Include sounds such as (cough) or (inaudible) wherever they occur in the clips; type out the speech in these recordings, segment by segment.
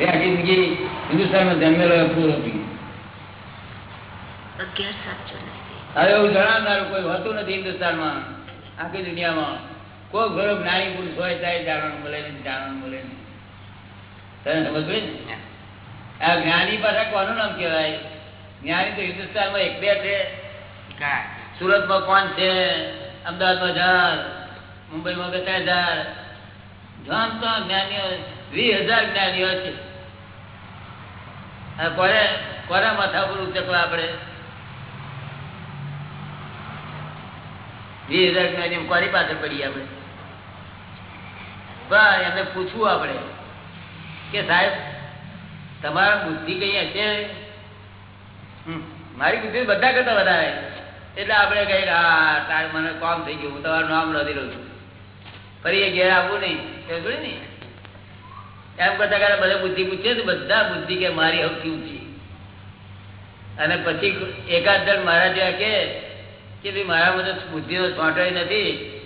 છે આખી જિંદગી હિન્દુસ્તાનમાં જન્મેલો પૂરો થઈ હવે એવું જણાવનારું કોઈ હોતું નથી હિન્દુસ્તાનમાં આખી દુનિયામાં. કોઈ ઘરો જ્ઞાની પુરુષ હોય ત્યારે જાણવાનું મળે નહીં જાણવાનું મળે નહીં. તને સમજ ને? આ જ્ઞાની પાછા કોનું નામ કહેવાય? જ્ઞાની તો હિન્દુસ્તાનમાં એક બે છે. સુરતમાં કોણ છે અમદાવાદમાં હજાર મુંબઈમાં બે ત્રણ હજાર જ્ઞાનીઓ વીસ હજાર જ્ઞાનીઓ છે. કોને કોના માથા પર ઉચકવા આપણે? વીસ હજાર કોની પાસે પડીએ આપણે? પણ એમને પૂછવું આપણે. કે સાહેબ, તમારા બુદ્ધિ કઈ હશે? મારી બુદ્ધિ બધા કરતા વધારે એટલે આપણે કઈ હા, તાર મને કામ થઈ ગયું, હું તમારું નામ નથી લઉં છું. ફરી એ ઘેર આવવું નહીં. સમજ પડી ને? એમ કરતા કરે બધા બુદ્ધિ પૂછે તો બધા બુદ્ધિ કે મારી સૌથી ઊંચી અને પછી એકાદ જણ મારા જેવા કે ભાઈ મારા બધે બુદ્ધિનો છોંટાઈ નથી.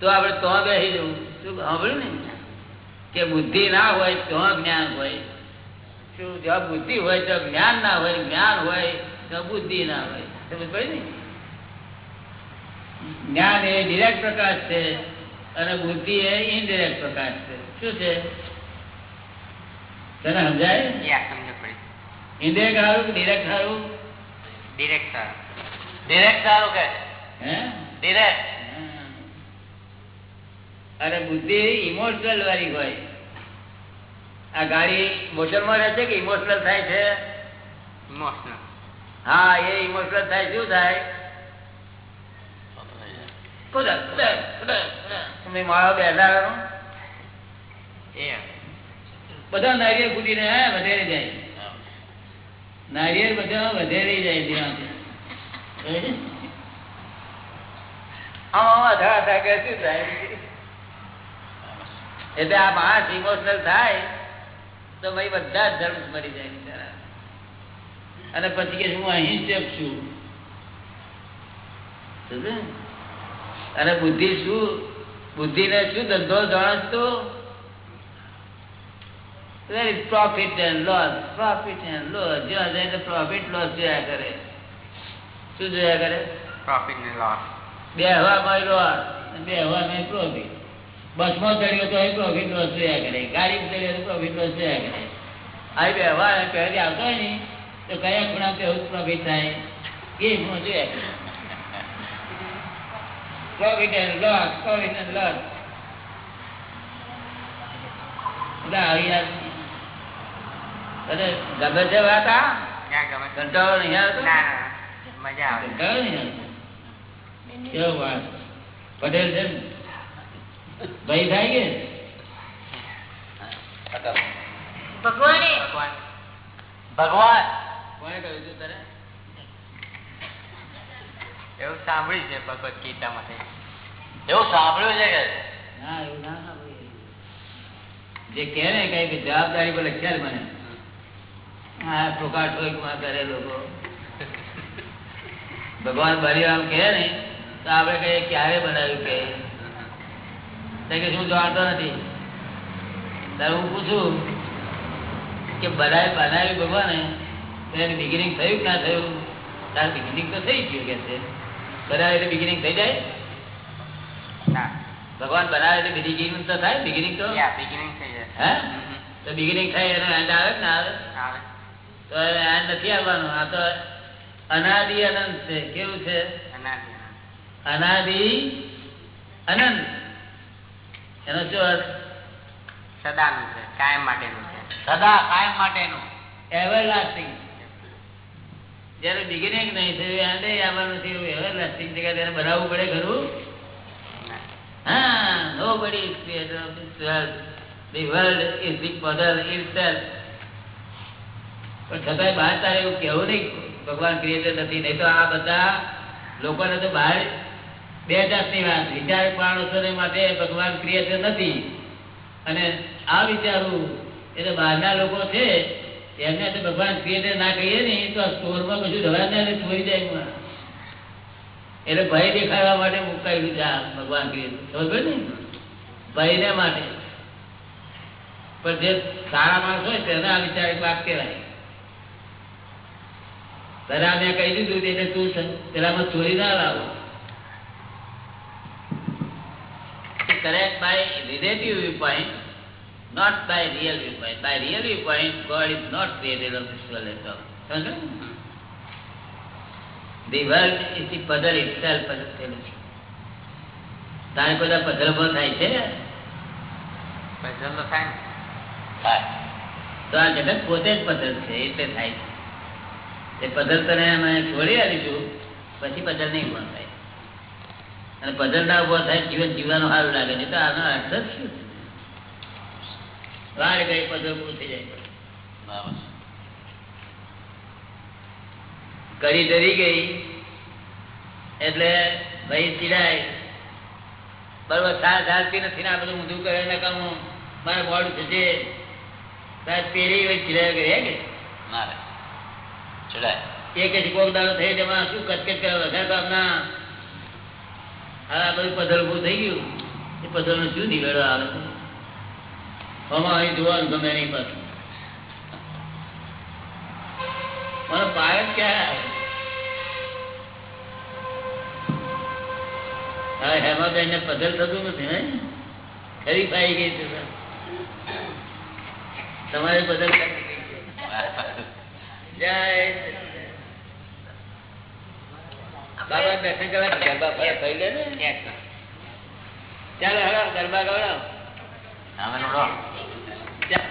તો આપણે તો બેસી જવું. શું સાંભળ્યું ને? કે બુદ્ધિ ના હોય તો જ્ઞાન હોય. શું જો બુદ્ધિ હોય તો જ્ઞાન ના હોય, જ્ઞાન હોય તો બુદ્ધિ ના હોય. સમજ પડે ને? જ્ઞાન એ ડિરેક્ટ પ્રકાશ છે અને બુદ્ધિ એ ઇનડિરેક્ટ પ્રકાશ છે. શું છે? તને સમજાય? ઇનડિરેક્ટ સારું કે ડિરેક્ટ સારું? હે? અરે બુદ્ધિ ઇમોશનલ વાળી હોય. આ ગાડી મોશનમાં રહે છે કે ઇમોશનલ થાય છે? હા એ ઇમોશનલ થાય શું થાય? તમે મારો બેસાડવાનું કુદરત. બધા નારિયેળ કૂદીને વધારે જાય. નારિયેળ બધા વધારે જાય એટલે આ માણસ ઇમોશનલ થાય તો ભાઈ બધા જ ધર્મ મરી જાય બિચારા. અને પછી કે હું અહિંસક છું. સમજે? અને બુદ્ધિ શું? બુદ્ધિને શું ધંધો જાણસ તો profit and loss profit and loss જ્યાં જાય તો પ્રોફિટ લોસ જોયા કરે. શું જોયા કરે? બે હવા માં લોસ બે હવા માં પ્રોફિટ બસમાં ચડ્યો તો પ્રોફિટ લોસ જોયા કરે. ગાડી ચડ્યો તો પ્રોફિટ લોસ જોયા કરે. આ બે હવા પહેરી આવતો હોય ને તો કયા ખૂણા પહેવું પ્રોફિટ થાય? એ હું જોયા કરે. Profit and loss profit and loss એટલે આવી ગમે છે વાત આ કંટાળો નહીં આવતો પટેલ છે ને? ભાઈ થાય કે? ભગવાન. ભગવાન. કોને કહ્યું તું તારે એવું સાંભળ્યું છે ભગવત ગીતા માટે એવું સાંભળ્યું છે કે? ના એવું ના સાંભળ્યું. જે ને કઈ જવાબદારી પર ખ્યાલ મને. હા કરે લોકો. ભગવાન બલિરામ કહે ને તો આપણે કહીએ ક્યારે બનાવ્યું કે? કે શું જાણતો નથી? ત્યારે હું પૂછું કે બનાવી બનાવ્યું ભગવાને? એની બિગિનિંગ થયું કે ના થયું? તાર બિગિનિંગ તો થઈ ગયું કે છે. બનાવે એટલે બિગિનિંગ થઈ જાય? ના. ભગવાન બનાવે એટલે બિગિનિંગ તો થાય? બિગિનિંગ તો? બિગિનિંગ થઈ જાય. હે? તો બિગિનિંગ થાય એનો એન્ડ આવે ને ના આવે? આવે. તો આ નથી આવવાનું. આ તો અનાદિ અનંત છે. કેવું છે? અનાદિ અનંત. એનો શું અર્થ? સદાનું છે કાયમ માટેનું છે. સદા કાયમ માટેનું. એવર લાસ્ટિંગ જયારે બિગિનિંગ નહીં થયું એન્ડ આવવાનું છે એવું એવર લાસ્ટિંગ છે કે તેને બનાવવું પડે ખરું? હા of this world. The world is the mother itself. પણ છતાંય બહાર તારે એવું કેવું નહીં. ભગવાન ક્રિએટર નથી. નહીં તો આ બધા લોકોને તો બહાર બે જાતની વાત. વિચાર માણસોને માટે ભગવાન ક્રિએટર નથી. અને આ વિચારવું એટલે બહારના લોકો છે. એમને તો ભગવાન ક્રિએટર ના કહીએ ને, તો આ સ્ટોરમાં કશું ના એટલે જાય. એટલે ભય દેખાડવા માટે મુકાયેલું છે ભગવાન ક્રિએટર પડી ને? ભયને માટે. પણ જે સારા માણસ હોય તેને આ વિચાર વાત કહેવાય. પેલા મેં કહી દીધું એટલે તું પેલામાં ચોરી ના લાવો correct by relative viewpoint, not by real viewpoint. By real viewpoint, God is not created of this world at all. સમજો ને? The world is the puzzle itself puzzle થયેલું છે. તારે બધા puzzle ઊભો થાય છે પૈસા તો થાય ને. થાય. તો આ જગત પોતે જ puzzle છે એટલે થાય છે તે પધલ તને અમે છોડી આવીશું પછી પધલ નહીં ઊભા થાય. અને પધલ ના ઊભો થાય જીવન જીવવાનું સારું લાગે નહીં તો આનો અર્થ જ શું છે? વાર ગઈ પધલ પૂરું થઈ જાય. કડી ડરી ગઈ એટલે ભાઈ ચીડાય. બરોબર સાર ચાલતી નથી ને આ બધું ઊંધું કરે ને કામ મારે બોડ થશે પેરી ચીડાય ગઈ હે કે? ના રે. ચડાય. એ કે કોક દાડો થઈ તેમાં શું કચકચ કરે વગર કામના આ બધું પધલ ઉભું થઈ ગયું. એ પધલનું શું નિવેડો આવે? આમાં અહીં જોવાનું ગમે નહીં પાછું. મને પાય ક્યાં હવે હેમાબેન ને પધલ થતું નથી ને ખરી પાઈ ગઈ છે તમારે બદલ જય સચિદાનંદ. બાબા દર્શન કરવા ગરબા ફરે થઈ લે ને ચાલો હેડો ગરબા ગવડાવો અમે નોડો. ચાલ.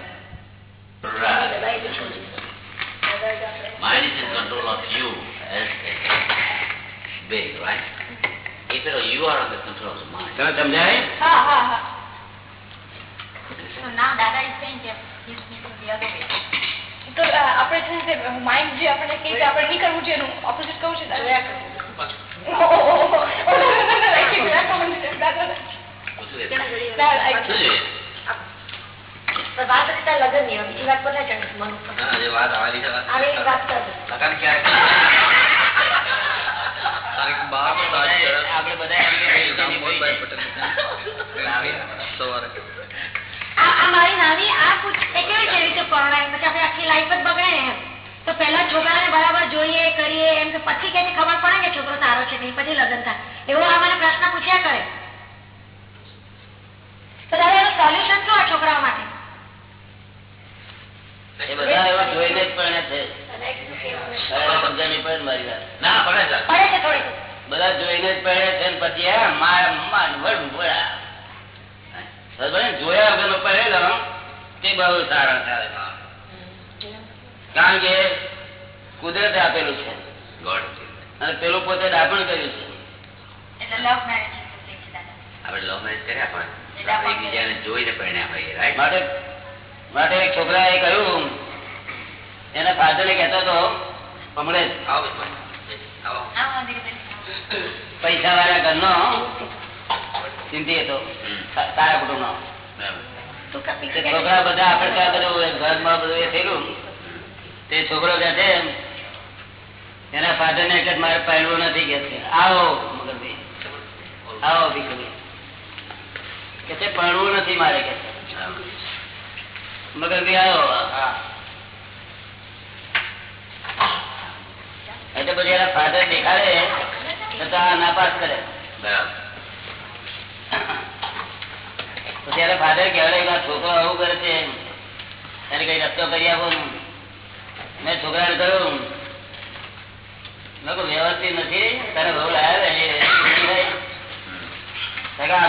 Mind is in control of you as big, right? If you, know, you are under control of the mind. તમે સમજાય હા હા હા So now Dada is saying that he's missing the other way. તો અ, આપણે છે ને તે માઇન્ડ જે આપણને કહે છે આપણે નહીં કરવું જોઈએ એનું ઓપોઝિટ કહું છે જોયા કરવું. What's the તેના difference? જોડે ના, I- શું છે? પણ વાત હતી તારા લગ્નની, હવે બીજી વાત પર ના ચડે મન ઉપર. હા, જે વાત આવેલી છે વાત. હવે એક વાત કર. લગન ક્યારે તારીખ બાર સાત દસ. આપણે બધા એમ કે ભાઈ છે ને ભાઈ સવારે આ મારી નાની આ પૂછ કેવી છે રીતે પરણાય? પછી આપણે આખી લાઈફ જ બગડે ને તો પેલા છોકરાને બરાબર જોઈએ કરીએ એમ કે પછી કે ખબર પડે કે છોકરો સારો છે નહીં? પછી લગ્ન થાય. એવો આ મને પ્રશ્ન પૂછ્યા કરે. તો દાદા એનું સોલ્યુશન શું આ છોકરાઓ માટે? બધા જોઈને જ પરણે છે. પછી હે મારા માન વડું વડા બરાબર ને? જોયા વગરનો પહેરેલો તે બહુ સારા થાય કારણ કે કુદરતે આપેલું છે. અને પેલું પોતે દાપણ કર્યું છે. એટલે લવ મેરેજ આપણે લવ મેરેજ કર્યા પણ એકબીજાને જોઈને પરિણ્યા હોઈએ રાઈટ માટે માટે એક છોકરાએ કહ્યું એના ફાધરને કહેતો હતો હમણે જ. આવો પૈસા વાળા ઘરનો ચિંતી હતો. કુટુંબનો બરાબર. છોકરા બધા આપડે ત્યાં બધું ઘરમાં બધું એ થયેલું તે છોકરો કહે છે એના ફાધર ને એટલે મારે પહેરવું નથી કે છે. આવો મગરભાઈ આવો ભીખુભાઈ કે છે ભણવું નથી મારે કે છે. બરાબર. મગરભાઈ આવ્યો હા. એટલે પછી એના ફાધર દેખાડે તો આ નાપાસ કરે. બરાબર. એના ફાધર કહેવાય છોકરો આવું કરે છે એને કઈ રસ્તો કરી આપો. મેં છોકરાને કહ્યું વ્યવસ્થિત નથી તારે બહુ લાવ્યા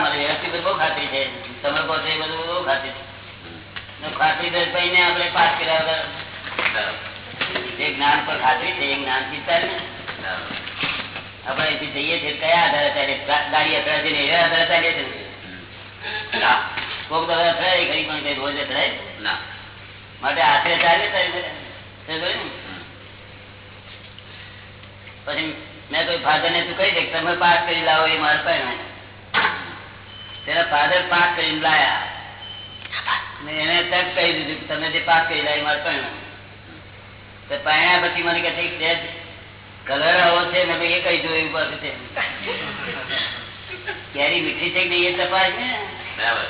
ને વ્યવસ્થિત બહુ ખાતરી છે તમે કહો છો એ બધું બહુ ખાતરી છે. ખાતરી દસ આપણે પાસ કર્યા. જે જ્ઞાન પર ખાતરી છે એ જ્ઞાન ચિંતા ને. આપણે જઈએ છીએ કયા આધારે ચાલીએ ગા- ગાડી આધારે ચાલીએ છીએ પછી કહી પાસ પાસ દીધું તમે જે પાસ કરી લાવી મારે પહેરવાય તો પછી મને કે કલર આવો છે ને એ કઈ જોયું છે કેરી મીઠી છે કે નહીં એ તપાસ ને? બરાબર.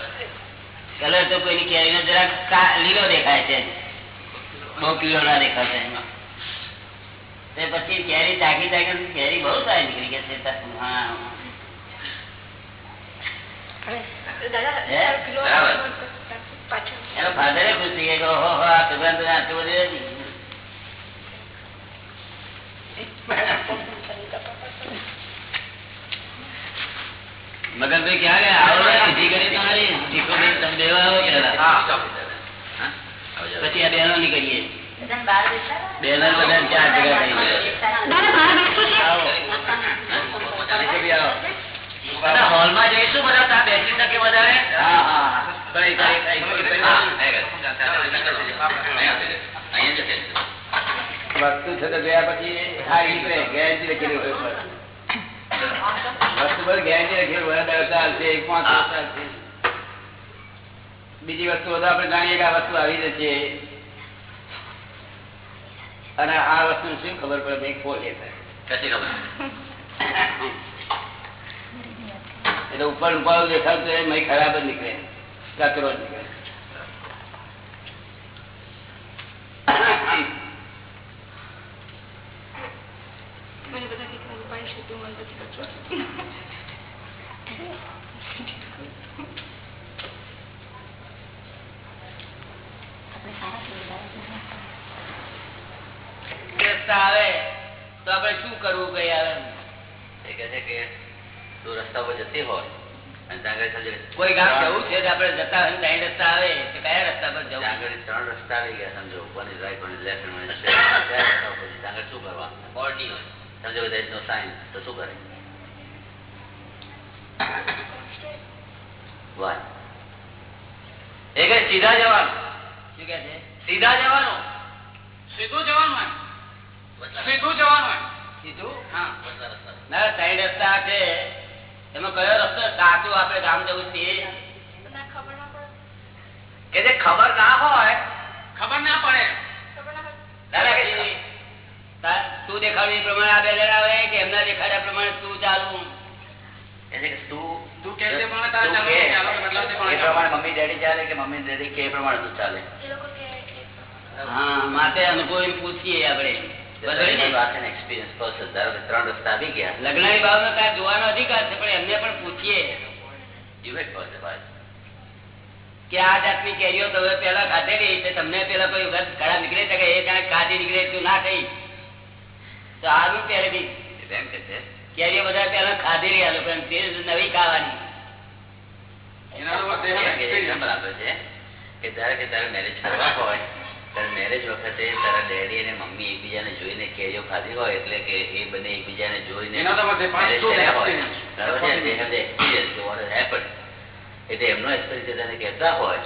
કલર તો કોઈની કેરીનો જરાક કા- લીલો દેખાય છે. બહુ પીળો ના દેખાશે એમાં. તે પછી કેરી ચાખી ચાખી કેરી બહુ સારી નીકળી ગયા છે હા. હે? એનો ફાધરે પૂછી ગયા ઓહો હો, આ સુગંધ તો આટલું બધું નથી. મગનભાઈ ક્યાં આવો ને, કરી તમારી ટીકોભાઈ તમે દેવા આવો કે પછી આ બહેનો બહેનો બધા ચાર ભેગા હોલમાં જઈશું બેસી શકે વધારે હા હા. વસ્તુ છે તો ગયા પછી હારી નીકળે ગેરંટી લખેલી હોય ઉપર. વસ્તુ પર ગેરંટી લખેલી ચાલશે એક પાંચ ચાલશે. બીજી વસ્તુ બધા આપણે જાણીએ કે આ વસ્તુ આવી જશે અને આ વસ્તુ શું ખબર પડે? ભાઈ ખોલે એટલે ઉપર ઉપર દેખાતું એ મય ખરાબ જ નીકળે. કચરો જ નીકળે મને બધા કે હું પાણી છું તું મને નથી ખબર. આપણે સારા સુવિધા રસ્તા આવે તો આપણે શું કરવું કઈ આવે એ કહે છે કે તું રસ્તા પર જતી હોય અને ત્યાં આગળ સમજે કોઈ ગામ જવું છે તો આપણે જતા હોય ને ત્રણ રસ્તા આવે તો કયા રસ્તા પર જવું ત્યાં આગળ ત્રણ રસ્તા આવી ગયા સમજો one is right one is left and one is straight ત્યાં રસ્તા ઉપર છે. ત્યાં આગળ શું કરવા બોર્ડની હોય સમજો there is no sign તો શું કરે Why? એ કહે સીધા જવાનું શું કે છે સીધા જવાનું સીધું જવાનું એમ. વચલા- સીધું જવાનું એમ. સીધું હા વચલા રસ્તા ના ત્રણ રસ્તા છે એમાં કયો રસ્તો સાચું આપણે ગામ જવું છે ના ખબર ના પડે કે જે ખબર ના હોય ખબર ના પડે ખબર ના પડે તારા પછી તા- તું દેખાડ્યું એ પ્રમાણે આ બે જણા આવે કે એમના દેખાડ્યા પ્રમાણે તું ચાલુ એટલે કે તું તું કે તે પ્રમાણે તારે તું ચાલવાનું કે, કે આ લોકો બદલાવ તે એ પ્રમાણે પ્રમાણે મમ્મી ડેડી ચાલે કે મમ્મી ડેડી કે એ પ્રમાણે તું ચાલે. હા માટે અનુભવી પૂછીએ આપણે. બરાબર ને? વાત છે એક્સપિરિયન્સ પ્રોસેસ ધારો કે ત્રણ રસ્તા આવી ગયા. લગ્નની બાબતમાં જોવાનો અધિકાર છે પણ એમને પણ પૂછીએ. યુ વેટ ફોર ધ વાત કે આ જાતની કેરીઓ તમે પેલા ખાધેલી છે તમને પેલા કોઈ વખત ખરાબ નીકળે છે કે એ જાણે ખાધી નીકળે તું ના થઈ. તો આનું પહેલેથી એમ કે છે. કેરીઓ બધા પેલા ખાધેલી આ લોકો તે નવી ખાવાની. એના આપે છે. કે ધારો કે તારે મેરેજ કરવા હોય ત્યારે મેરેજ વખતે તારા ડેડી અને મમ્મી એકબીજાને જોઈને કેજો ખાધી હોય એટલે કે એ બંને એકબીજાને જોઈને. એટલે એમનો એક્સપિરિયન્સ તને કહેતા હોય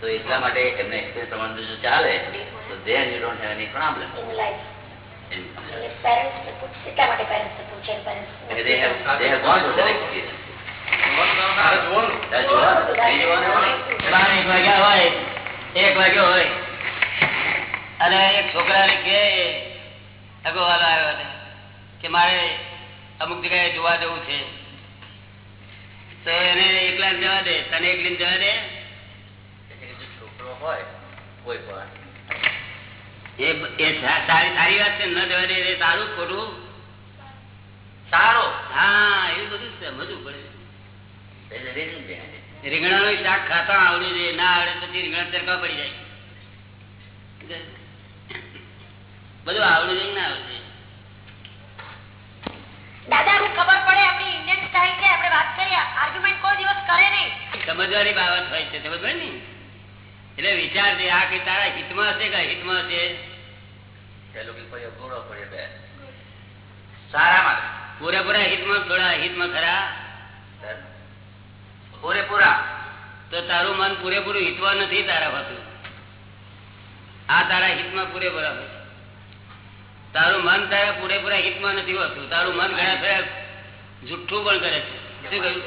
તો એટલા માટે એમને એક્સપિરિયન્સ પ્રમાણે જો ચાલે તો then you don't have any problem. એટલે માટે પેરેન્ટ્સ પૂછે parents they have they have gone to the gone એક વાગ્યા હોય એક વાગ્યો હોય અને એક છોકરાને કે અગોવાલો આવ્યો હતો કે મારે અમુક જગ્યાએ જોવા જવું છે તો એને એકલા જવા દે તને એકલી જવા દે છોકરો હોય કોઈ પણ એ સારી વાત છે ન જવા દે સારું ખોટું? સારો? હા એવું બધું સમજવું પડે there is a reason behind નું શાક ખાતા આવડ્યું છે ના આવડે પછી રીંગણા તરકા પડી જાય. બધું આવડું છે ના આવડે દાદા હું ખબર પડે આપણી ઇન્ડિયન સ્ટાઇલ છે આપણે વાત કરીએ. આર્ગ્યુમેન્ટ કોઈ દિવસ કરે નહીં. સમજવાની બાબત હોય છે સમજ ને? એટલે વિચાર છે આ કે તારા હિતમાં હશે કે હિતમાં હશે? They're looking for your good or for your bad. સારા માટે પૂરેપૂરા હિતમાં થોડા હિતમાં ખરા? પૂરેપૂરા તો તારું મન પૂરેપૂરું હિતમાં નથી તારા હોતું આ તારા હિતમાં પૂરેપૂરા હોય. તારું મન તારા પૂરેપૂરા હિતમાં નથી હોતું તારું મન ઘણા ફેર જુઠ્ઠું પણ કરે છે શું કહ્યું?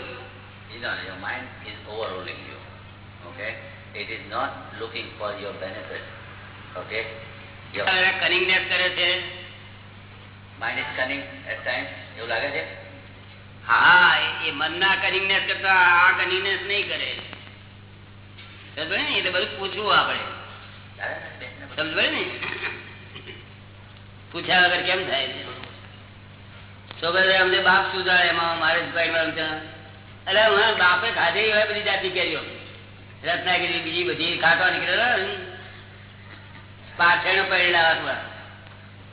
It is not looking for your benefit. Okay? Your કનિંગનેસ કરે છે mind is cunning at times. એવું લાગે છે હા, એ- મન મનના કનિંગનેસ કરતા આ કનિંગનેસ નહીં કરે. એટલે બધું પૂછવું આપણે. સમજ ને? પૂછ્યા વગર કેમ થાય? છોકરા અમને બાપ સુધારે એમાં મારે એટલે હું બાપે ખાધેલી હોય બધી જાતિ કેરીઓ. રત્નાગીરી, બીજી બધી ખાતા નીકળેલા ને પાછળ પડેલા લાવવા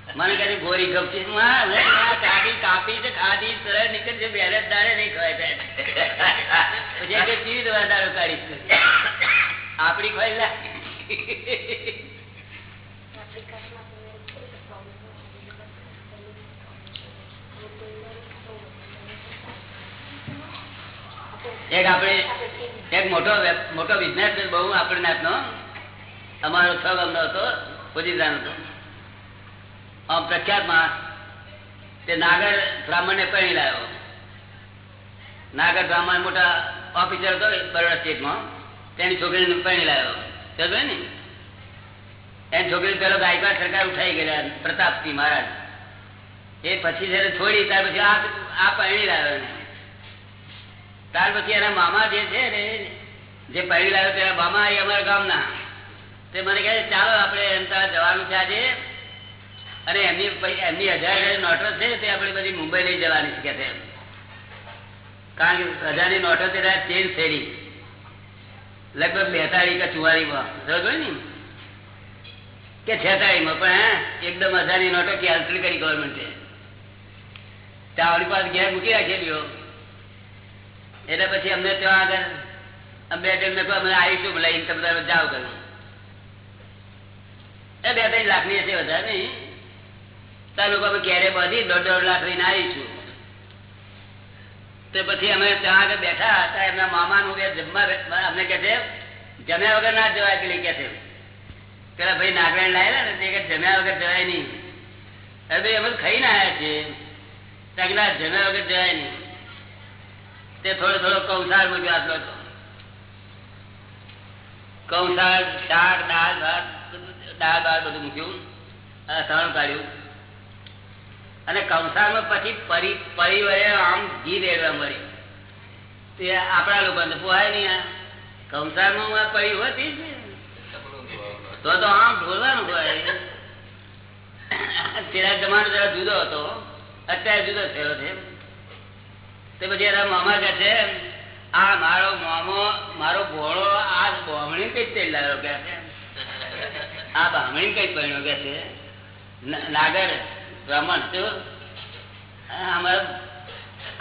મને કહે ગોરી ગપચી આ કાપી ખાધી સરળ નીકળી છે બેરે નહીં ખવાય પછી રીતે દાડો કાઢીશ આપડી ખવાય લા. એક આપણે, એક મોટો મોટો બિઝનેસ બહુ આપણે નાથનો અમારો છ ગમનો હતો પોજીદાન હતો. આમ પ્રખ્યાત માણસ તે નાગર બ્રાહ્મણ ને પરણી લાવ્યો નાગર બ્રાહ્મણ મોટા ઓફિસર હતો બરોડા સ્ટેટમાં તેની છોકરીને પરણી લાવ્યો સમજ્યો ને? એની છોકરી પેલો ગાયકવાડ સરકાર ઉઠાઈ ગયેલા પ્રતાપસિંહ મહારાજ. એ પછી જયારે છોડી ત્યાર પછી આ આ પરણી લાવ્યો એને. ત્યાર પછી એના મામા જે છે ને, જે પહેરી લાવ્યો તેના મામા એ અમારા ગામના. તે મને કહે, ચાલો આપણે એમ જવાનું છે આજે. અને એમની એમની હજાર હજાર નોટો છે તે આપણે બધી મુંબઈ લઈ જવાની છે કે કારણ કે હજારની નોટો તે ચેન્જ થયેલી લગભગ બેતાળી કે ચુવાળીમાં સમજો ને? કે છેતાળીમાં પણ એકદમ હજારની નોટો કેન્સલ કરી ગવર્મેન્ટે આપણી પાસે ઘેર મૂકી રાખેલી એટલે પછી અમને ત્યાં આગળ અમે બે ટાઈમ કહ્યું, અમે આવીશું લઈને તમે જાઓ કહ્યું એ બે ત્રણ લાખની હશે વધારે નહીં. લોકો અમે ક્યારે બધી દોઢ દોઢ લાખ લઈને આવીશું તે પછી અમે ત્યાં આગળ બેઠા હતા, એમના મામાનું કે જમવા અમને કે છે, જમ્યા વગર ના જવાય પેલી કે છે. પેલા ભાઈ નાગરાયણ લાયેલા ને, તે કે જમ્યા વગર જવાય નહીં. અરે ભાઈ અમે ખાઈ ખાઈને આવ્યા છીએ. ત્યાં જમ્યા વગર જવાય નહીં. તે થોડો થોડો કૌસાર મૂક્યો આટલો હતો કૌસાર શાક, દાળ, ભાત દાળ, ભાત બધું મૂક્યું અથાણું કાઢ્યું. અને કંસારમાં પછી પરી, પરિવરે આમ ઘી રેડવા મળી તે આપણા લોકો પોહાય નહીં કંસારમાં આ પરી હોતી તો તો આમ ઢોલવાનું હોય. તેરા જમાનો જરા જુદો હતો. અત્યારે જુદો થયો છે. તે પછી એના મામા કહે છે, આ મારો મામો, મારો ભોળો આ બોમણી કઈ તેલ લાવ્યો? કે આ બામણી કઈ પહેણ્યો કે છે નાગર. બ્રાહ્મણ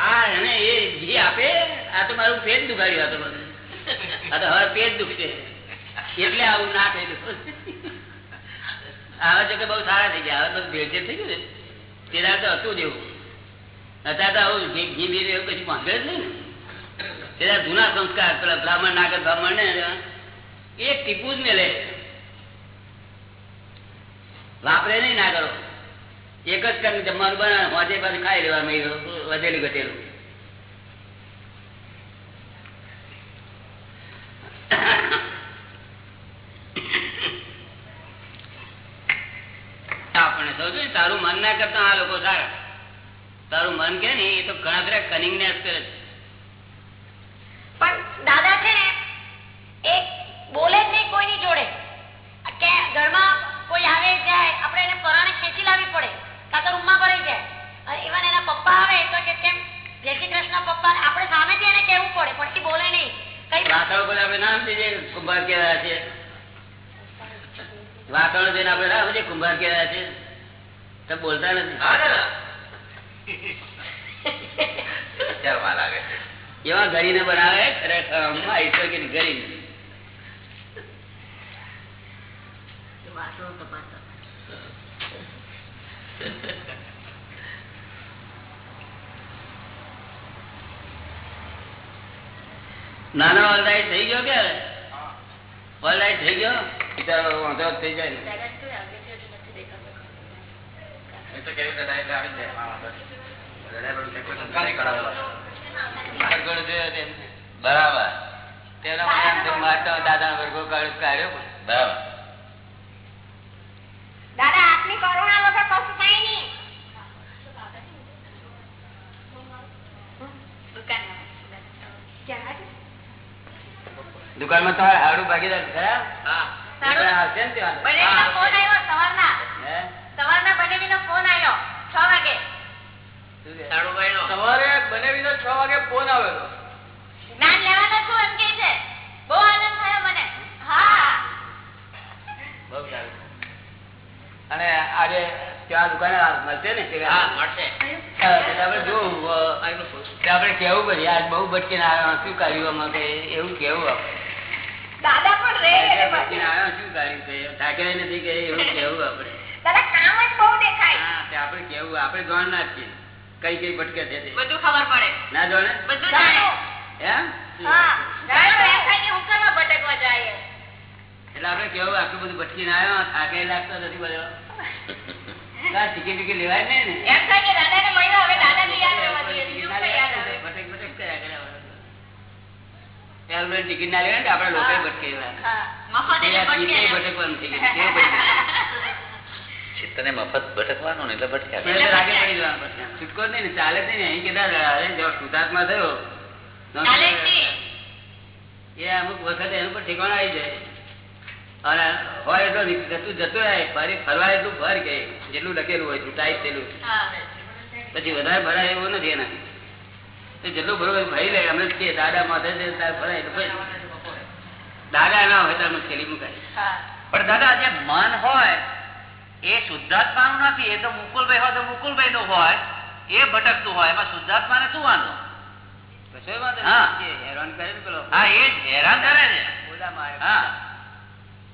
આ એને એ ઘી આપે, આ તો મારું પેટ દુખાડ્યું, આ તો આ તો હવે પેટ દુખશે. એટલે આવું ના થયેલું. આવા છે કે બહુ સારા થઈ ગયા. હવે ભેળસેળ થઈ ગયું ને, તેના તો હતું જ એવું. અત્યારે તો આવું ઘી બીર એવું કશું માંગે જ નહીં ને. તેના જૂના સંસ્કાર, પેલા બ્રાહ્મણ, નાગર બ્રાહ્મણ ને, એક ટીપુ જ મેલે. વાપરે નહીં ના કરો એક જ કરીને જમવાનું બનાવે હોજે પાછું ખાઈ લેવાનું વધેલું ઘટેલું આપણે સમજો ને તારું મન ના કરતા આ લોકો સારા તારું મન કે ને એ તો ઘણા બધા કનિંગનેસ કરે છે પણ દાદા છે ને એ બોલે જ નહીં કોઈની જોડે કે ઘરમાં કોઈ આવે જાય આપણે એને પરાણે ખેંચી લાવવી પડે કાં તો રૂમમાં ભરાઈ જાય ઇવન એના પપ્પા આવે તો કે કેમ જય શ્રી કૃષ્ણ પપ્પા આપણે સામેથી એને કહેવું પડે પણ એ બોલે નહીં કઈ વાસણો પર આપણે નામ દઈએ કુંભાર કહેવાય છે વાસણો જઈને આપણે ના સમજીએ કુંભાર કહેવાય છે તો બોલતા નથી શરમા લાગે છે એવા ગરીને બનાવે ખરેખર અમ્મા ઈશ્વર કે ગરી વાસણો તપાસો નાનો ઓલરાઈટ થઈ ગયો કે ઓલરાઈટ થઈ ગયો બિચારો વાંધો જ થઈ જાય ને દાદા શું આગળથી હજુ નથી દેખાતો એ તો કેવી રીતે એટલે આવી જાય મામા બસ. દાદા જોયો તેમ. બરાબર. તેના માટે આમ તેમ મારતો દાદાનો વર્ગો કાઢ્યો કાઢ્યો બરાબર. દાદા આપની કરુણા વગર કશું કઈ નહીં દુકાનમાં ક્યાં દુકાનમાં તમારે હાડું ભાગીદાર ખરા હા સારું. આવશે ને ત્યાં? બનેવીનો ફોન આવ્યો સવારના હે? સવારના બનેવીનો ફોન આવ્યો છ વાગે શું છે? સાડુભાઈ નો સવારે બનેવીનો છ વાગે ફોન આવેલો જ્ઞાન લેવાનો છું એમ કે છે બહુ આનંદ થયો મને. હા. બહુ સારું. અને આજે ત્યાં દુકાને મળશે ને? અ, કેવું કરીએ? આજ બહુ ભટકીને આવ્યો. શું કર્યું કે એવું કેવું આપણે? દાદા પણ રે આવ્યો શું કર્યું કે થાકેલા નથી કે એવું કેવું આપણે? દાદા કામ જ બહુ દેખાય. હા તે આપણે કેવું? આપણે જાણ ના છીએ. કઈ કઈ ભટકે છે તે. બધું ખબર પડે. ના જાણે? બધું જાણો. એમ? હા. જાણો એમ થાય કે હું કરવા ભટકવા જાય એટલે આપણે કેવું? આટલું બધું ભટકીને આવ્યો થાકે લાગતો નથી બધો. ના, (laughs) ટિકિટ ટિકિટ લેવાય ને? એમ થાય કે દાદાને મળ્યો હવે દાદાને યાદ રહેવા જોઈએ બીજું કઈ યાદ આવે ભટક ભટક કર્યા કર્યા એરોપ્લેન ટિકિટ ના લેવાય ને લોકો ભટકેલા. હા. મફત ભટકે. ભટકવાનું મફત એટલે ભટક્યા. છૂટકો જ નહીં ને ચાલે જ નહીં ને. અહીં કીધા અરે થયો. એ અમુક વખત એનું પણ ઠેકાણ આવી જાય. અને હોય એટલો જતું જતું રહે. ફરી ફરવા એટલું ફર કે જેટલું લખેલું હોય ટાઈપ થયેલું પછી વધારે ભરાય એવું નથી એનાથી. જેટલું બરોબર ભાઈ લે અમે છીએ દાદા માથે. દાદા ના હોય તાર મુશ્કેલી મુકાય. પણ દાદા જે મન હોય એ શુદ્ધાત્માનું નથી એ તો મુકુલભાઈ હોય તો મુકુલભાઈ નું હોય એ ભટકતું હોય એમાં શુદ્ધાત્માને શું વાંધો? કશોય વાંધો હા. હેરાન કરે પેલો. હા એ હેરાન કરે છે. ગોદા હા.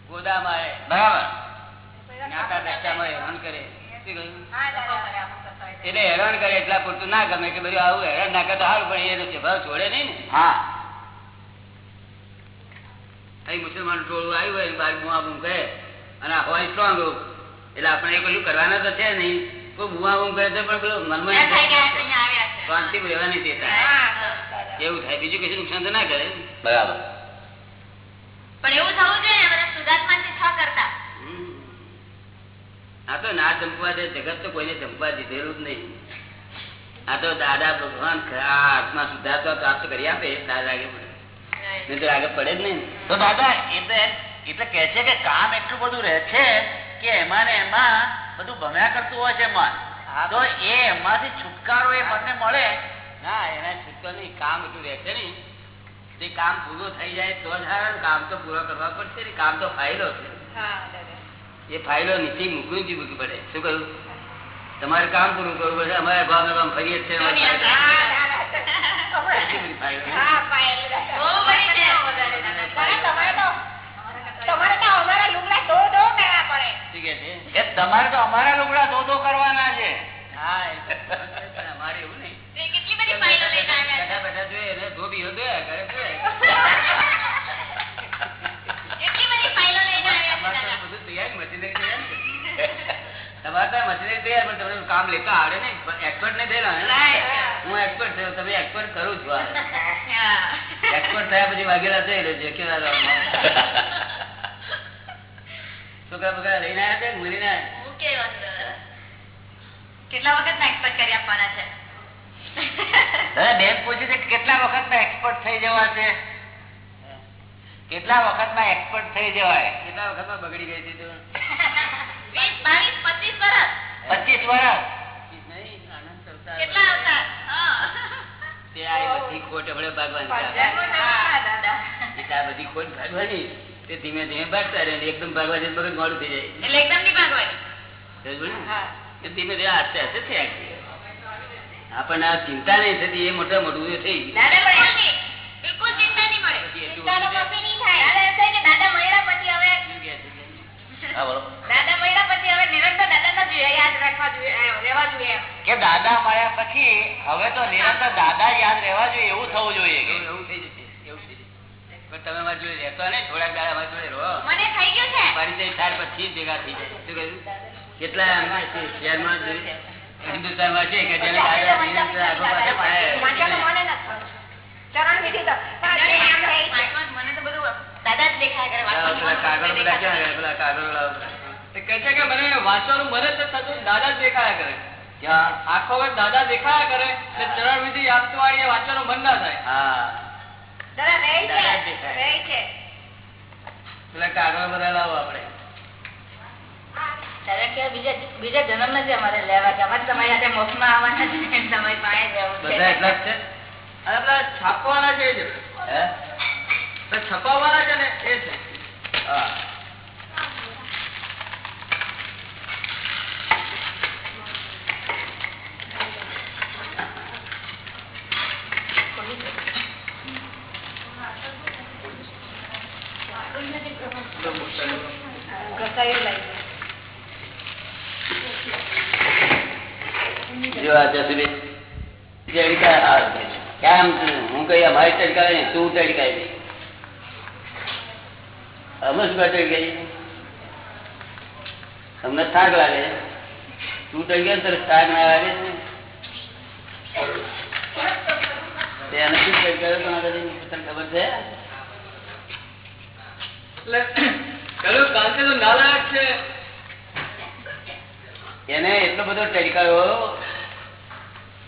ગોદા બરાબર. જ્ઞાતા દ્રષ્ટામાં હેરાન કરે. શું કહ્યું? એટલે હેરાન કરે એટલા પૂરતું ના ગમે કે બધું આવું હેરાન ના કરતા તો સારું પણ એનો સ્વભાવ છોડે નહીં ને. હા. અહીં મુસલમાન ટોળું આવ્યું હોય બાર બુઆ બુમ કહે અને આ હોય સ્ટ્રોંગ એટલે આપણે કશું કરવાના તો છે નહીં. કોઈ બુઆ બુમ કરે તો પણ પેલો મનમાં શાંતિ રહેવાની દેતા એવું થાય બીજું કશું નુકસાન તો ના કરે. બરાબર. પણ એવું થવું જોઈએ ને છ કરતા. આ તો ના ચંપવા દે જગત તો કોઈને ચંપવા દીધેલું જ નહીં. આ તો દાદા ભગવાન આત્મા શુદ્ધાત્મા પ્રાપ્ત કરી આપે દાદા આગળ પડે. નહીં તો આગળ પડે જ નહીં તો દાદા એટલે એટલે કે છે કે કામ એટલું બધું રહે છે કે એમાં ને એમાં બધું ભમ્યા કરતું હોય છે મન. તો એ એમાંથી છુટકારો એ મને મળે. ના એના છુટકાર નહીં કામ એટલું રહેશે નહીં તે કામ પૂરું થઈ જાય તો જ કામ તો પૂરો કરવા પડશે ને કામ તો ફાયદો છે. એ ફાઇલો નીચે મૂકવી જ મૂકવી પડે. શું કહ્યું? તમારે કામ પૂરું કરવું પડે અમારે ગામે ગામ ફરીએ જ છે અમારે કેટલી બધી ફાઇલો છે. બહુ બધી છે. વધારે દાદા. તમારે તો અમારા લુગડા ધો ધો કરવા પડે. શું કહે છે? એ તમારે તો અમારા લુગડા ધોધો કરવાના છે. હા એ પણ અમારે એવું નહીં. તે કેટલી બધી ફાઇલો લઈને આવ્યા બેઠા બેઠા જોઈએ ધોબી કરે (laughs) ધોયા. કેટલી બધી ફાઇલો લઈને આવ્યા છે તમારે દાદા તો બધું તૈયાર મશીનરી. તમારે તો મશીનરી તૈયાર પણ તમને કામ લેતા આવડે ને? એક્સપર્ટ ને. થયેલા હું એક્સપર્ટ થયો તમે એક્સપર્ટ કરું છું એક્સપર્ટ થયા પછી વાગેલા થઈ રહેજો કેવા છોકરા બકરા લઈને આવ્યા છે મળીને આવ્યા? હું કેવો છું? કેટલા વખત ના એક્સપર્ટ કરી આપવાના છે? બેન પૂછે છે કેટલા વખત ના એક્સપર્ટ થઈ જવા છે? કેટલા વખતમાં એક્સપર્ટ થઈ જવાય? કેટલા વખતમાં બગડી ગઈ હતી (laughs) પચીસ વર્ષ પચીસ વર્ષ ધીમે ધીમે ભાગતા રહે એકદમ ભાગવા મગજ મોડું થઈ જાય. એટલે એકદમ નહીં ભાગવાની. ધીમે ધીમે આસ્તે આસ્તે થયા. આપણને આ ચિંતા નહીં થતી એ મોટા મોટું થઈ દાદા કે દાદા મળ્યા પછી હવે શું કહે છે? હા બોલો. દાદા મળ્યા પછી હવે નિરંતર દાદાના જ યાદ રાખવા જોઈએ અ, રહેવા જોઈએ એમ. કે દાદા મળ્યા પછી હવે તો નિરંતર દાદા યાદ રહેવા જોઈએ એવું થવું જોઈએ એવું એવું થઈ જશે તમે મારી જોડે રહેતો ને થોડાક દાડા મારી જોડે રહો. મને થઈ ગયું છે. પરિચય થાય પછી ભેગા થઈ જાય. શું કેટલા શહેરમાં જ હિન્દુસ્તાનમાં છે કે જેને. ચરણ વિધિ તો મને તો બીજા જન્મ નથી અમારે લેવા છે અમારે તમારી આવવાના છે પાસે છાપવાના છે છપાવવાના છે ને એ છે હા ઘસાયું લાગ્યું. જો આ જસુબેન તડકા હાર છે. કેમ તું? હું કઈ અમારી તડકા નહીં તું તડકાય નહીં અમે શું કરવા તડકાઈએ? થાક લાગે. તું ગયો તરફ થાક ના લાગે છે? એને શું તો આગળ ખબર છે? એને એટલો બધો તડકાયો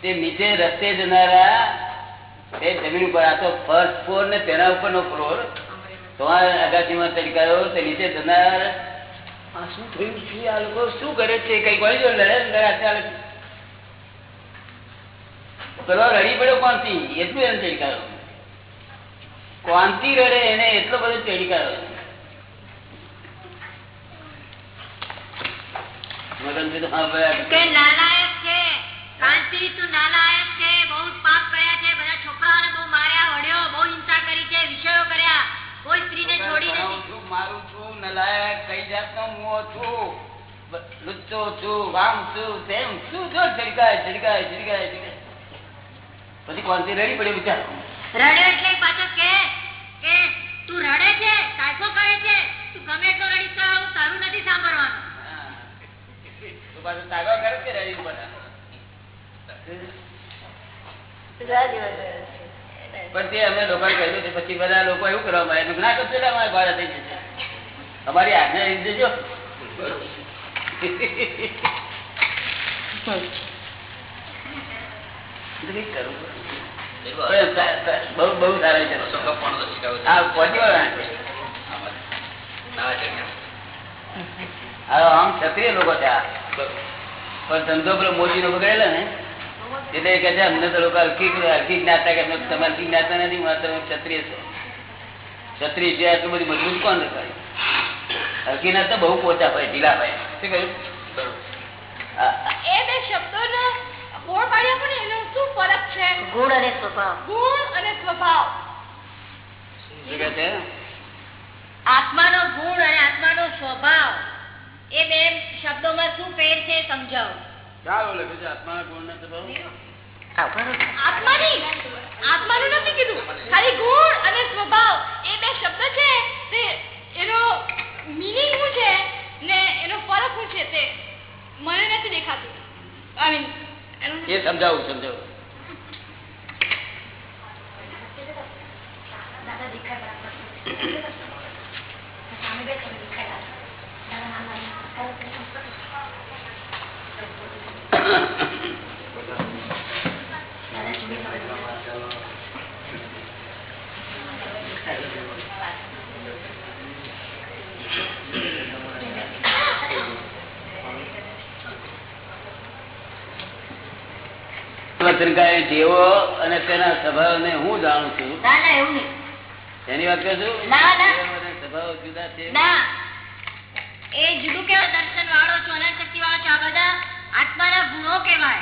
તે નીચે રસ્તે જનારા એ જમીન ઉપર આ તો ફર્સ્ટ ફ્લોર ને તેના ઉપરનો ફ્લોર. તો અગાસીમાં તડકાયો તે નીચે જનાર આ શું થયું છે? આ લોકો શું કરે છે? કઈ કોઈ જો લડે ચાલે પેલો રડી પડ્યો કોણથી એટલું એને કોણથી રડે એને એટલો બધો બહુ પાપ કર્યા છે. બધા છોકરાઓને બહુ માર્યા વળ્યો બહુ હિંસા કરી છે વિષયો કર્યા. કોઈ સ્ત્રીને છોડી ભણાવું નથી. મારું નલાયક કઈ જાતનો મુઓ છું લુચ્ચો છું વામ છું તેમ શું જો છડકાય છડકાય છડકાય પછી કોણથી રડી પડી વિચાર રડે એટલે પાછો કે કે તું રડે છે તાયફો કરે છે તું ગમે એટલો રડીશ તો આવું તારું નથી સાંભળવાનું. તું પાછો સાગો કરે કે રડી પડે પછી અમે લોકો કહ્યું છે પછી બધા લોકો એવું કરવા માંડ્યા ના કરશે અમારે ભાડા થઈ જશે. અમારી આજ્ઞા લઈ દેજો આમ ક્ષત્રિય લોકો છે પણ ધંધો પેલો મોદી નો બગડેલો ને એટલે કે છે અમને તો લોકો હલકી હલકી જ્ઞાતા કે તમારે જ્ઞાતા નથી તમે ક્ષત્રિય છો. ક્ષત્રિય છે આટલું બધું મજબૂત કોણ રખાય હલકી ના તો બહુ પોચા હોય ઢીલા હોય શું કહ્યું? એ બે શબ્દોનો બોર્ડ પાડ્યા પણ એનો શું ફરક છે? ગુણ અને સ્વભાવ. ગુણ અને સ્વભાવ. છે? આત્માનો ગુણ અને આત્માનો સ્વભાવ. એ બે શબ્દોમાં શું ફેર છે સમજાવો. ચાલો લખ્યું છે આત્માના ગુણ ને સ્વભાવ. આત્માની? આત્માનું નથી કીધું. ખાલી ગુણ અને સ્વભાવ. એ બે શબ્દ છે તે એનો મિનિંગ શું છે ને એનો ફરક શું છે તે મને નથી દેખાતું. આઈ મીન એ સમજાવું સમજાવું. અને તેના હું જાણું છું. ના ના એવું નહીં. એની વાત કરું છું ના, ના. ટેવ અને સ્વભાવ જુદા છે. એ જુદું કેવાય દર્શન વાળો છો શક્તિ વાળો છો. આ બધા આત્માના ગુણો કહેવાય.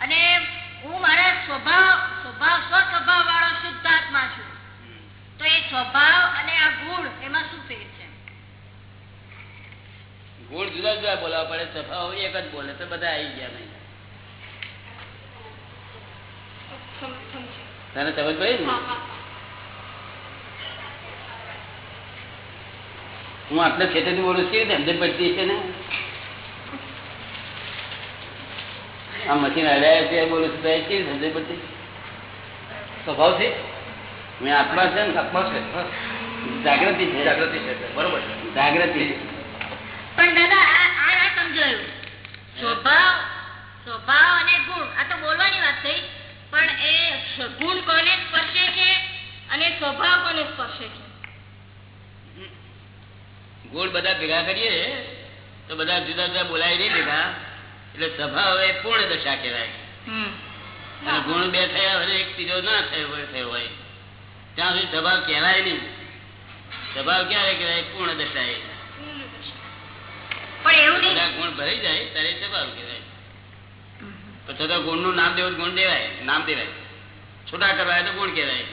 અને હું મારા સ્વભાવ સ્વભાવ સ્વસ્વભાવ વાળો શુદ્ધ આત્મા છું. તો એ સ્વભાવ અને આ ગુણ એમાં શું ફેર છે? ગુણ જુદા જુદા બોલાવવા પડે સ્વભાવ એક જ બોલે તો બધા આવી ગયા નહીં સમ- સમજી. તને સમજ પડી ને? હા, આટલા ક્ષેત્રથી બોલું છું સમજણ પડતી છે ને? આ મશીન હલાયા છે બોલું છું તો એ કેવી સમજણ પડતી સ્વભાવથી મેં આત્મા છે ને? આત્મા છે જાગૃતિ છે. જાગૃતિ છે બરોબર જાગૃતિ. પણ દાદા આ આ ના સમજાયું. સ્વભાવ સ્વભાવ અને ગુણ આ તો બોલવાની વાત થઈ. પણ એ ગુણ કોને સ્પર્શે છે અને સ્વભાવ કોને સ્પર્શે છે? ગુણ બધા ભેગા કરીએ તો બધા જુદા જુદા બોલાય નહીં ભેગા. એટલે સ્વભાવ એ પૂર્ણ દશા કહેવાય. ગુણ બે થયા હોય એક ત્રીજો ના થયો થયો હોય. ત્યાં સુધી સ્વભાવ કહેવાય નહીં. સ્વભાવ ક્યારે કહેવાય? પૂર્ણ દશા એ. પણ એવું નહીં. ગુણ ભરી જાય ત્યારે સ્વભાવ કહેવાય. પછી તો ગુણનું નામ દેવું ગુણ દેવાય. નામ દેવાય. છૂટા કરવાય તો ગુણ કહેવાય.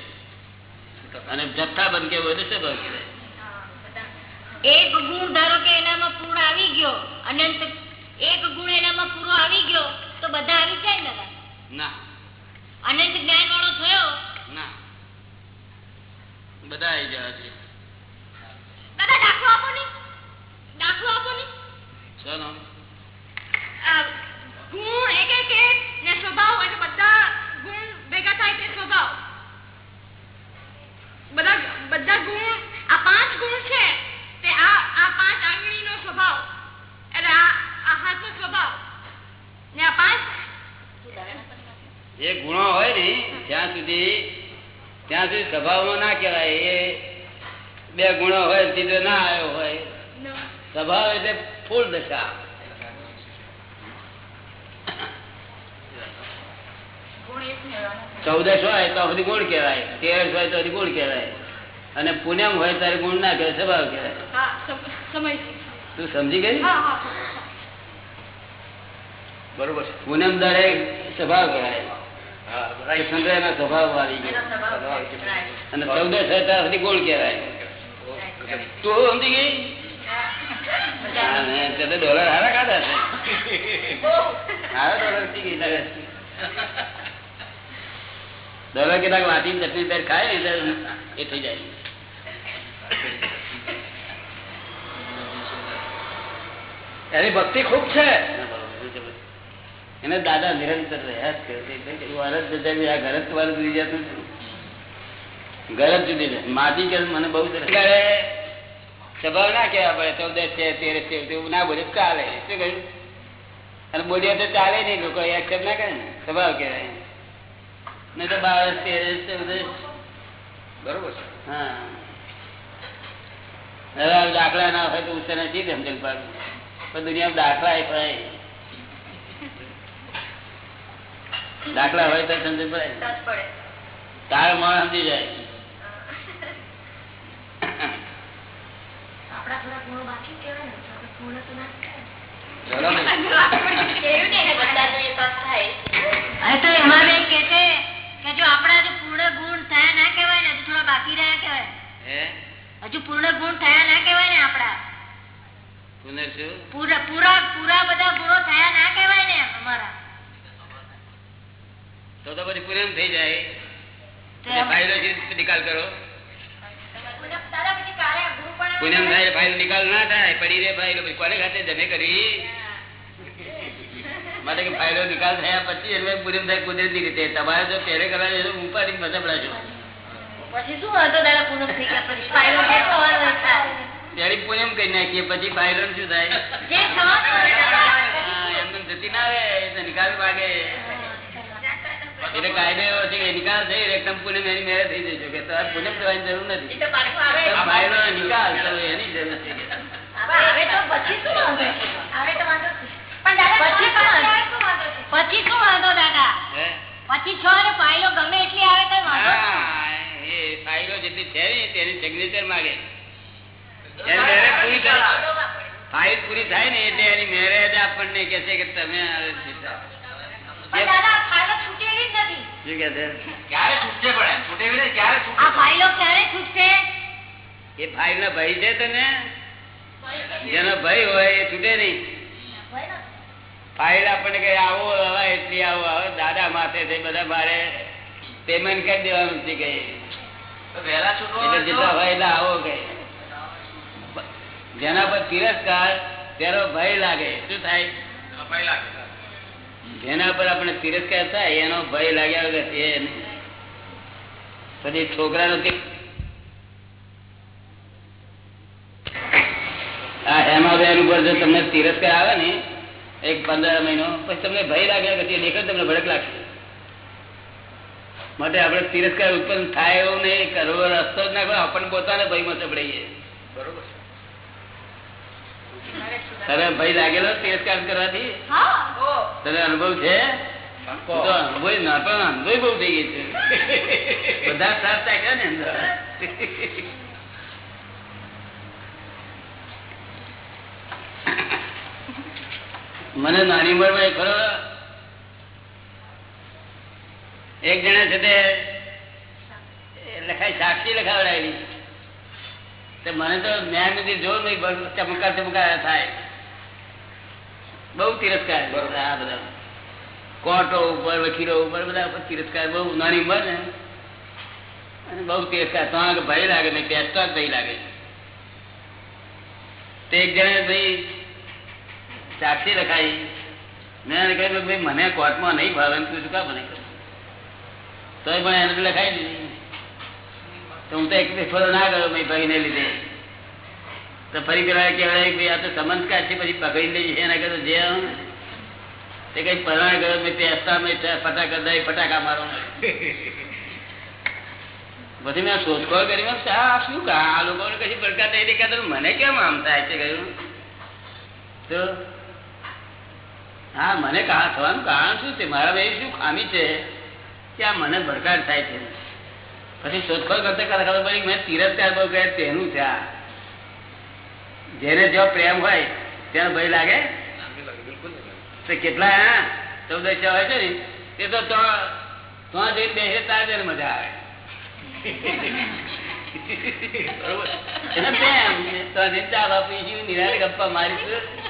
અને જથ્થા બંધ કેવું હોય તો સ્વભાવ કહેવાય. એક ગુણ ધારો કે એનામાં પૂર્ણ આવી ગયો અનંત એક ગુણ એનામાં પૂરો આવી ગયો તો બધા આવી જાય ને ના. અનંત જ્ઞાન વાળો થયો? ના. બધા આવી જવા છે દાદા દાખલો આપો ને. દાખલો આપો ને. ચાલો થાય તે સ્વભાવ. બધા બધા ગુણ આ પાંચ ગુણ છે તે આ આ પાંચ આંગળીનો સ્વભાવ. એટલે આ આ હાથનો સ્વભાવ. ને આ પાંચ જે ગુણો હોય ને ત્યાં સુધી ત્યાં સુધી સ્વભાવમાં ના કહેવાય. એ બે ગુણો હોય સીધો ના આવ્યો હોય. સ્વભાવ એટલે ફૂલ દશા. ચૌદશ હોય તો હજી ગુણ કહેવાય. તેરસ હોય તો હજી ગુણ કહેવાય. અને પુણ્યમ હોય ત્યારે ગુણ ના કહેવાય સ્વભાવ કહેવાય. હા સમ- સમજ તું સમજી ગઈ? હા હા બરોબર પુનમ દળે સ્વભાવ કહેવાય. ચંદ્રના સ્વભાવ આવી ગયો. અને ચૌદશ હોય ત્યાં સુધી ગુણ કહેવાય. તું સમજી ગઈ? ડોલર હારા ખાધા છે. હારા ડોલર ગઈ કેટલાક વાંચી ચટણી પેર ખાય એટલે એ થઈ જાય. એની ભક્તિ ખૂબ છે. એને દાદા નિરંતર રહ્યા જ કરે આ ઘર જ જુદી જતું માટી કે મને બહુ સ્વભાવ ના કહેવા પડે. ચૌદસ છે, તેર છે, એવું ના બોલે. ચાલે. શું કહ્યું? અને બોલીએ તો ચાલે નહીં. લોકો એક્સેપ્ટ ના કરે ને? સ્વભાવ કહેવાય. નહીં તો બારસ તેરસ ચૌદસ બરોબર છે. હા. દાખલા ના હોય તો ઉત્તર નથી સમજણ પાડું પણ દુનિયામાં દાખલા એ હોય. દાખલા હોય તો સમજણ પડે. તાર મણ સમજી જાય. આપણા થોડા ગુણો બાકી કેવાય ને તો તો ના કહેવાય. ચલો ને. અરે તો એમાં કે છે કે જો આપણા હજુ પૂર્ણ ગુણ થયા ના કહેવાય ને હજુ થોડા બાકી રહ્યા કહેવાય. હજુ પૂર્ણ ગુણ થયા ના કહેવાય ને આપણા. પૂરા પૂરા પૂરા બધા ગુણો થયા ના કહેવાય ને અમારા. તો તો પછી પૂનમ થઈ જાય. નિકાલ કરો. પૂનમ થાય ફાઇલ નિકાલ ના થાય. પડી રે ભાઈ કોને ખાતે જમે કરી? માટે કે ફાયદો નિકાલ થયા પછી એટલે પૂરી થાય કુદરતી રીતે. તમારે જો પહેરે કરવા તો ઉપાધિ મસબડા છો પછી શું દાદા પૂનમ થઈ ગયા પછી થાય. ત્યારે પૂનમ કરી નાખીએ પછી ફાયદો શું થાય? એમને જતી ના આવે નિકાલ એટલે કાયદો એવો છે કે નિકાલ થઈ એકદમ પૂનમ એની મેરે થઈ જશે. કે તમારે પૂનમ થવાની જરૂર નથી. ફાયદો નિકાલ એની જરૂર છે હવે તો પછી શું હવે તો વાંધો છે. પણ દાદા પછી શું વાંધો? પછી શું વાંધો દાદા પછી છો ને ફાઇલો ગમે એટલી આવે તો વાંધો એ ફાઇલો જેટલી છે ને તેની સિગ્નેચર માગે. એની પૂરી થાય. ફાઇલ પૂરી થાય ને એટલે એની મેરેજ આપણને કે છે કે તમે એ ફાઇલ નો ભય છે તને? જેનો ભય હોય એ છૂટે નહીં. ફાઇલ આપણને કઈ આવો હવે એટલી આવો હવે દાદા માથે છે બધા મારે પેમેન્ટ કરી દેવાનું છે કઈ જેટલા આવો કઈ જેના પર તિરસ્કાર તેનો ભય લાગે. શું થાય? જેના પર આપણે તિરસ્કાર થાય એનો ભય લાગ્યા વગર એ પછી છોકરાનો આ હેમાબેન ઉપર જો તમને તિરસ્કાર આવે ને એક પંદર મહિનો. પછી તમને ભય લાગે પછી દેખો તમને ભડક લાગશે. માટે આપણે તિરસ્કાર ઉત્પન્ન થાય એવું નહીં. કરવો રસ્તો જ નાખો આપણને પોતાને ભયમાં ચપડાઈએ બરોબર છે. તને ભય લાગેલો તિરસ્કાર કરવાથી? હા. તને અનુભવ છે? અનુભવ નાનપણ અનુભવ બહુ થઈ ગઈ છે. બધા સાથ ચાખ્યા ને અંદર. મને નાની ઉંમરમાં ખરો. એક જણા છે તે લખાય સાક્ષી લખાવડાયેલી. મને તો મેં નથી જોર નહીં ચમકા ચમકાર થાય. બહુ તિરસ્કાર. આ બધા કોર્ટો ઉપર વકીલો ઉપર, બધા તિરસ્કાર. બહુ નાની ઉંમર ને. અને બહુ તિરસ્કાર. તો ભય લાગે નહીં ભય લાગે. તે એક જણા ભાઈ સાક્ષી લખાઈ મેં એને કહ્યું મને કોર્ટમાં નહીં ભાવે તું શું કા મને તો પણ એને તો લખાઈ દીધી. તો હું તો એક ફરો ના ગયો ભાઈ ભાઈને લીધે. તો ફરી પેલા કહેવાય ભાઈ, આ તો સમંસ્કાર છે પછી પકડી લેજે. એના કરતા જે આવું ને. તે કઈ પરણ ગયો મેં પેસતા મેં ફટાકા દઈ ફટાકા મારો. પછી મેં શોધખોળ કરી આ શું કા? આ લોકોને કશી પડકાર નહીં દેખાતો મને કેમ આમ થાય છે? કહ્યું. તો હા મને કહા થવાનું કારણ શું છે? મારા ભાઈ શું ખામી છે? કે આ મને ભડકાર થાય છે. પછી શોધખોળ કરતા કરતા ખબર પડી મેં તિરસ્કાર બહુ કહે તેનું છે આ. જેને જો પ્રેમ હોય તેનો ભય લાગે? કેટલા હા ચૌદશ હોય છે ને તે તો ત્યાં જઈને બેસે તાર મજા આવે? એને પ્રેમ તો ચા બાપી નિરાળે ગપ્પા મારીશું.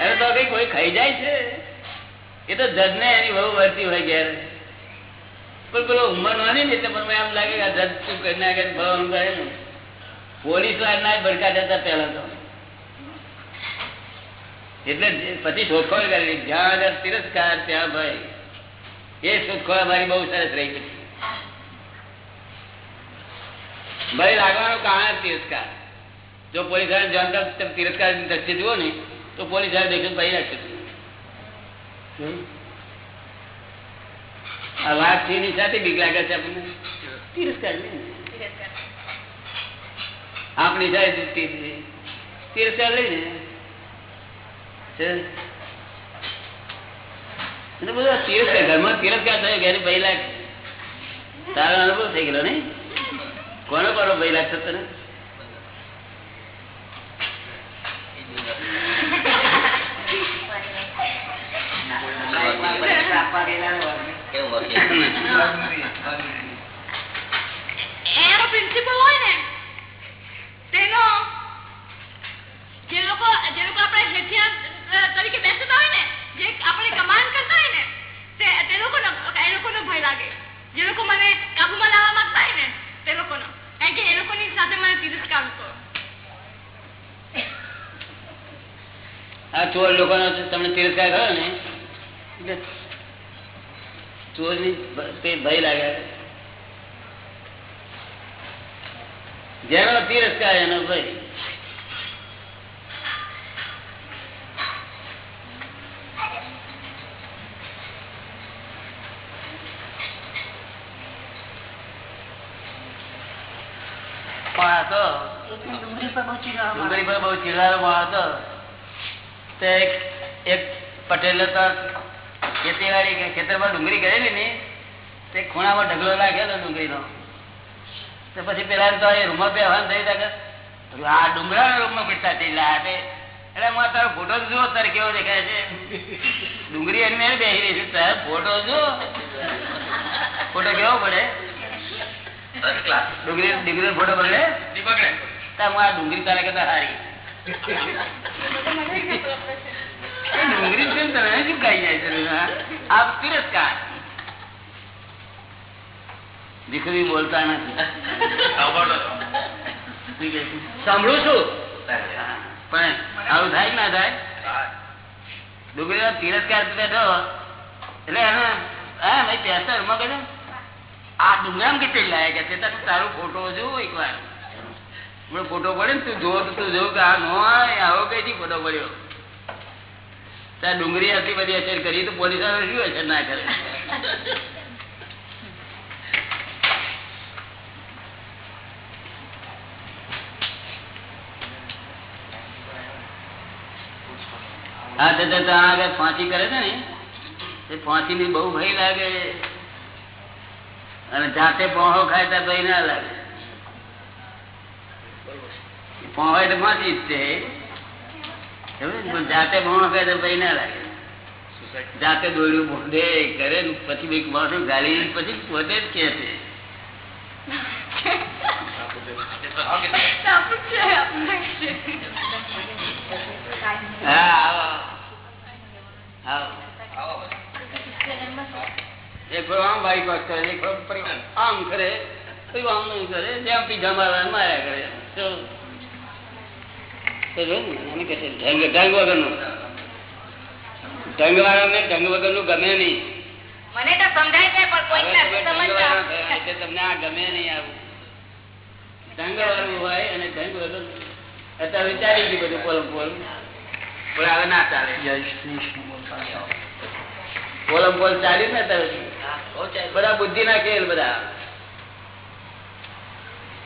અરે તો કઈ કોઈ ખાઈ જાય છે? એ તો જજ ને એની બહુ વર્તી હોય ઘેર. પણ પેલો ઉંમર નાની ને એટલે મને એમ લાગે કે જજ શું કરી નાખે ને ભણવાનું કરે ને. પોલીસ ના ભડકા જતા પેલા તો. એટલે પછી શોધખોળ કરેલી. જ્યાં આગળ તિરસ્કાર ત્યાં ભાઈ એ શોધખોળ અમારી બહુ સરસ રહી ગઈ. ભાઈ લાગવાનું કારણ તિરસ્કાર. જો પોલીસ તિરસ્કાર દ્રષ્ટિ જુઓ ને તો પોલીસવાળા દેખીને ભય રાખશે આ વાત છે એની સાથે બીક લાગે છે આપણને. તિરસ્કાર આપણી સાથે તિરસ્કાર લઈને. એટલે બધું તિરસ્કાર ઘરમાં તિરસ્કાર થયો ઘેર ભય લાગે તારો અનુભવ થઈ ગયો નહીં? કોનો કોનો ભય લાગશે તને વકીલ એનો પ્રિન્સિપલ હોય ને જે આપણે હેઠિયા તરીકે બેસતા હોય ને, જે આપણે કમાન્ડ કરતા હોય ને, તે તે લોકોનો, એ લોકોનો ભય લાગે. જે લોકો મને કાબુમાં લાવવા માંગતા હોય ને, તે લોકોનો. કારણ કે એ લોકોની સાથે મને તિરસ્કાર હતો આ ચોર લોકોનો તમને તિરસ્કાર કર્યો ને એટલે ચોરની ભ- તે ભય લાગે. જેનો તિરસ્કાર એનો ભય. પણ આ તો ડુંગળી પર બહુ ચીડવાનો માણસ. ડુંગળી પર બહુ ચીલારો માણસ હતો તે એક પટેલ ખેતીવાડી ખેતરમાં ડુંગળી કરેલી ને તે ખૂણામાં ઢગલો નાખેલો ડુંગળીનો. તો પછી પેલા તો એ રૂમમાં બેહવાનું થઈ જાય કે આ ડુંગળાના રૂમમાં બેઠા થઈ લાયા એટલે હું તારો ફોટો જુઓ તારે કેવો દેખાય છે. ડુંગળી એની મેં બેસી રહી છે. તારે ફોટો જુઓ. ફોટો કેવો પડે? ડુંગળી ડુંગળી ફોટો પડે બગડે હું આ ડુંગળી તારે કરતા હારી. ડુંગળી છે તમે શું ખાઈ જાય છે આપ તિરસ્કાર. દીકરી બોલતા નથી? સાંભળું છું. પણ આવું થાય ના થાય? ડુંગળીનો તિરસ્કાર બેઠો. એટલે એને હા ભાઈ પેસર રૂમમાં કહે આ ડુંગરામ કેટલી લાયક છે? તારે તારો ફોટો જોવો એકવાર. ફોટો પડે ને તું જોવો તો જોવું કે આ નો આવે, આવો કઈથી ફોટો પડ્યો? ત્યાં ડુંગળી આટલી બધી અસર કરી તો પોલીસ શું અસર ના કરે? આ જતા ત્યાં આગળ ફાંસી કરે છે ને તે ફાંસી ની બહુ ભય લાગે. અને જાતે પોહો ખાય ત્યાં ભય ના લાગે. પોહો એટલે ફાંસી જ છે? પણ જાતે પોહો ખાય તો ભય ના લાગે. જાતે દોડ્યું બોંધે કરે પછી બે માણસ ગાલી પછી પોતે જ કે છે. આમ કરે આમ કરે નહીં કરે. જ્યાં પીઝા મારા માર્યા કરે તો તો જો ને, એને કહે છે ઢંગ ઢંગ વગરનું. ઢંગ વાળાને ઢંગ વગરનું ગમે નહીં. મને તો સમજાય છે પણ કોઈ હવે તમે નથી ઢંગ વાળા થયા સમજતા એટલે તમને આ ગમે નહીં આવું. ઢંગ વાળું હોય અને ઢંગ વગર અત્યારે વિચારી ગયું બધું પોલમ પોલ પણ હવે ના ચાલે. પોલમ પોલ ચાલ્યું ને અત્યારે બધા બુદ્ધિ ના ખેલ બધા.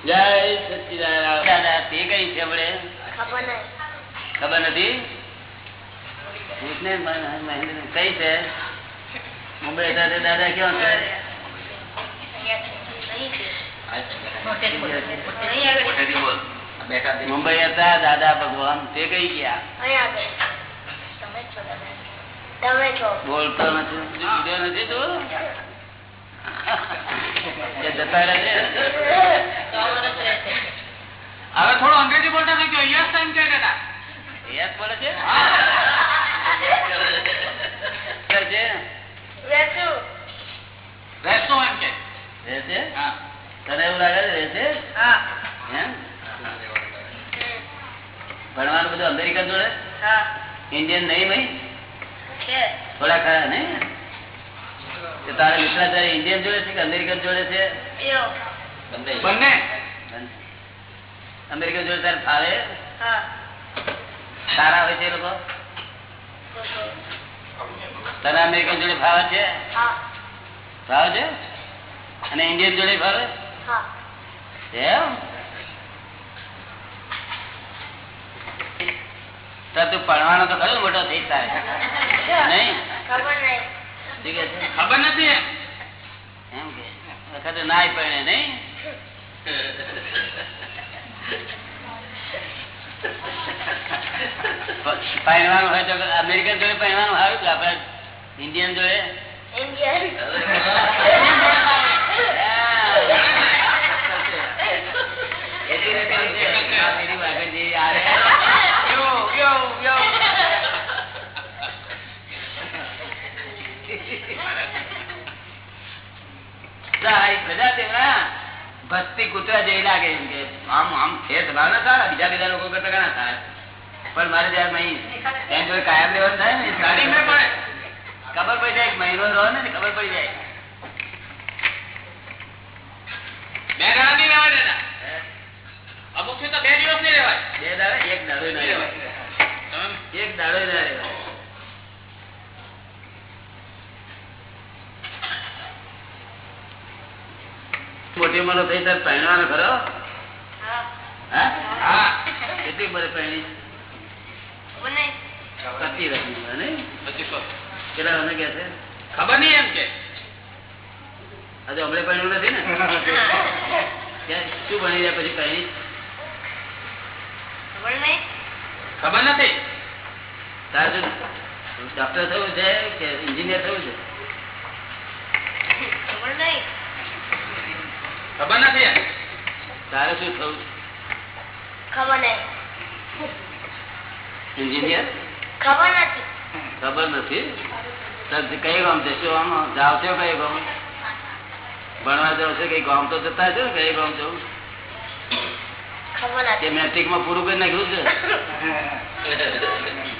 જય સચિદાનંદ. તે કઈ છે આપણે? ખબર નથી? કઈ છે? મુંબઈ સાથે દાદા ક્યાં છે? મુંબઈ હતા દાદા ભગવાન તે કઈ ગયા? તમે છો. બોલતો નથી. નથી તું જતા રહે છે હવે થોડો અંગ્રેજી બોલતા થઈ ગયો યસ એમ કે યસ બોલે છે? રહેશો. એમ તને એવું લાગે છે રહે છે હા. એમ? ભણવાનું બધું અમેરિકન જોડે? હા. ઇન્ડિયન નહીં ભાઈ? થોડા ખરા નહીં તારે તારા મિત્રાચાર્ય ઇન્ડિયન જોડે છે કે અમેરિકન જોડે છે? બંને. અમેરિકન જોડે તારે ફાવે સારા હોય છે એ લોકો? તને અમેરિકન જોડે ફાવે છે? ફાવે છે? અને ઇન્ડિયન જોડે ફાવે એમ? તું ભણવાનો તો ખરો મોટો થઈ તારે. નહીં? ખબર ઠીક છે? ખબર નથી. એમ એમ કે? વખતે નાય પડે નહીં? પહેરવાનું હોય તો અમેરિકન જોડે પહેરવાનું સારું કે આપડે ઇન્ડિયન જોડે? ઇન્ડિયન. યો (laughs) ભક્તિ કૂતરા જેવી લાગે એમ કે આમ આમ ફેર ભાવ ના સારા બીજા બીજા લોકો કરતા ઘણા થાય પણ મારે જયારે મહી કોઈ કાયમ લેવાનું થાય ને ખબર પડી જાય મહિનો રહો ને ખબર પડી જાય. બે દાડા નહીં રહેવા દેતા અમુક તો બે દિવસ નહીં રહેવાય. બે દાડા એક દાડો ના રહેવાય. એક દાડો ના રહેવાય. મોટી ઉંમરનો થઈ તાર પહેરવાનો ખરો? હા. હા? હા. કેટલી ઉંમરે પહેરી? પચીસ વર્ષની પચીસો કેટલા મને કે છે? ખબર નહીં એમ કે. આજે હમણે પહેર્યું નથી ને? શું ભણી રહ્યા પછી પહેરી? ખબર નહીં. ખબર નથી. તારે ડોક્ટર થવું છે કે એન્જિનિયર થવું છે ખબર નહીં ખબર નથી તારે શું થયું? ખબર નહીં. એન્જિનિયર? ખબર નથી. ખબર નથી? કઈ ગામ જશો આમ જાવ છો કઈ ગામ? ભણવા જાવ છો કઈ ગામ? તો જતા છો કઈ ગામ જવું? ખબર મેટ્રિકમાં પૂરું કરી નાખ્યું છે? (laughs)